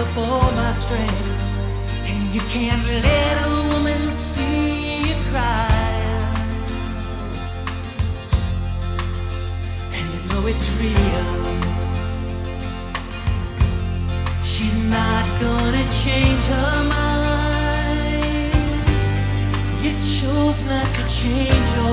up all my strength, and you can't let a woman see you cry. And you know it's real. She's not gonna change her mind. You chose not to change your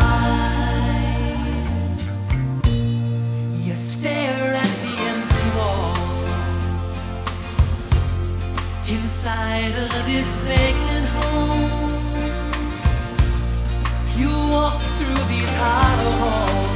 inside of this vacant home. You walk through these hollow halls.